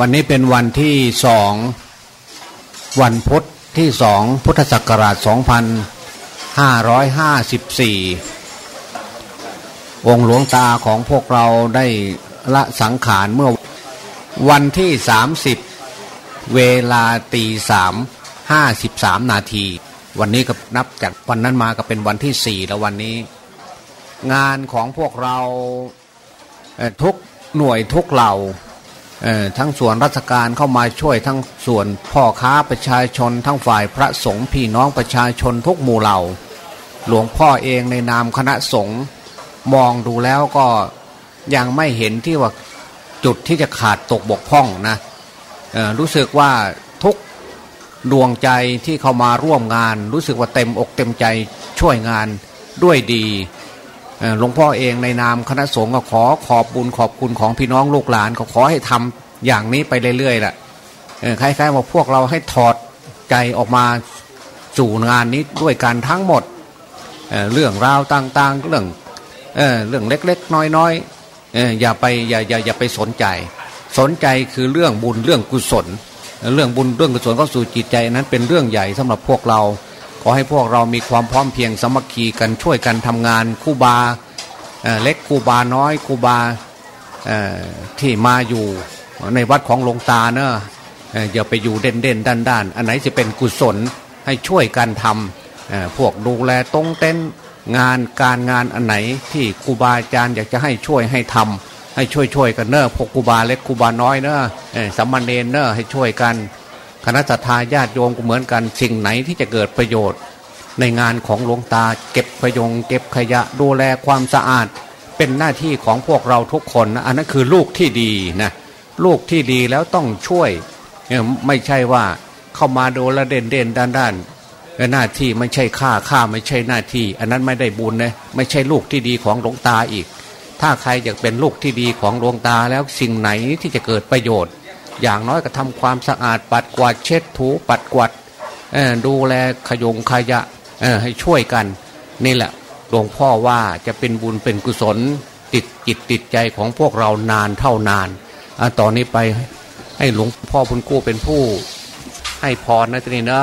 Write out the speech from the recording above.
วันนี้เป็นวันที่สองวันพุธที่สองพุทธศักราช 2554 องค์หลวงตาของพวกเราได้ละสังขารเมื่อวันที่ 30 เวลาตีสามห้าสิบสามนาที วันนี้ก็นับจากวันนั้นมาก็เป็นวันที่สี่แล้ววันนี้ งานของพวกเราทุกหน่วยทุกเหล่า ทั้งส่วนราชการเข้ามาช่วยทั้งส่วนพ่อค้าประชาชน ทั้งฝ่ายพระสงฆ์พี่น้องประชาชนทุกหมู่เหล่า หลวงพ่อเองในนามคณะสงฆ์มองดูแล้วก็ยังไม่เห็นที่ว่าจุดที่จะขาดตกบกพร่องนะรู้สึกว่าทุกดวงใจที่เข้ามาร่วมงาน รู้สึกว่าเต็มอกเต็มใจช่วยงานด้วยดี หลวงพ่อเองในนามคณะสงฆ์ก็ขอขอบบุญขอบคุณของพี่น้องลูกหลานก็ขอให้ทำอย่างนี้ไปเรื่อยๆแหละคล้ายๆว่าพวกเราให้ถอดใจออกมาสู่งานนี้ด้วยกันทั้งหมดเเรื่องราวต่างๆ เรื่องเเรื่องเล็กๆ น้อยๆอย่าไปอย่าอย่าอย่าไปสนใจ สนใจคือเรื่องบุญเรื่องกุศล เรื่องบุญเรื่องกุศลเข้าสู่จิตใจนั้นเป็นเรื่องใหญ่สำหรับพวกเรา ขอให้พวกเรามีความพร้อมเพียงสมัคคีกันช่วยกันทำงานคู่บาเล็กคู่บาน้อยคู่บาที่มาอยู่ในวัดของหลวงตาเนอะอย่าไปอยู่เด่นเด่นด้านด้านอันไหนจะเป็นกุศลให้ช่วยกันทำพวกดูแลตรงเต้นงานการงานอันไหนที่ครูบาอาจารย์อยากจะให้ช่วยให้ทำให้ช่วยช่วยกันเนอะพวกครูบาเล็กครูบาน้อยเนอะสัมมาเนนเนอะให้ช่วยกัน คณะสัตยาญาติโยมก็เหมือนกัน สิ่งไหนที่จะเกิดประโยชน์ ในงานของหลวงตา เก็บประยง เก็บขยะดูแลความสะอาด เป็นหน้าที่ของพวกเราทุกคนนะอันนั้นคือลูกที่ดีนะลูกที่ดีแล้วต้องช่วยไม่ใช่ว่าเข้ามาดูแลเด่นเด่นด้านด้านหน้าที่ไม่ใช่ค่าค่าไม่ใช่หน้าที่ อันนั้นไม่ได้บุญนะไม่ใช่ลูกที่ดีของหลวงตาอีก ถ้าใครอยากเป็นลูกที่ดีของหลวงตาแล้วสิ่งไหนที่จะเกิดประโยชน์ อย่างน้อยก็ทำความสะอาดปัดกวาดเช็ดถูปัดกวาดดูแลขยงขยะให้ช่วยกัน นี่แหละหลวงพ่อว่าจะเป็นบุญเป็นกุศลติดจิตติดใจของพวกเรานานเท่านานต่อนนี้ไปให้หลวงพ่อพุณกู้เป็นผู้ ให้พรนะทีนี้นะ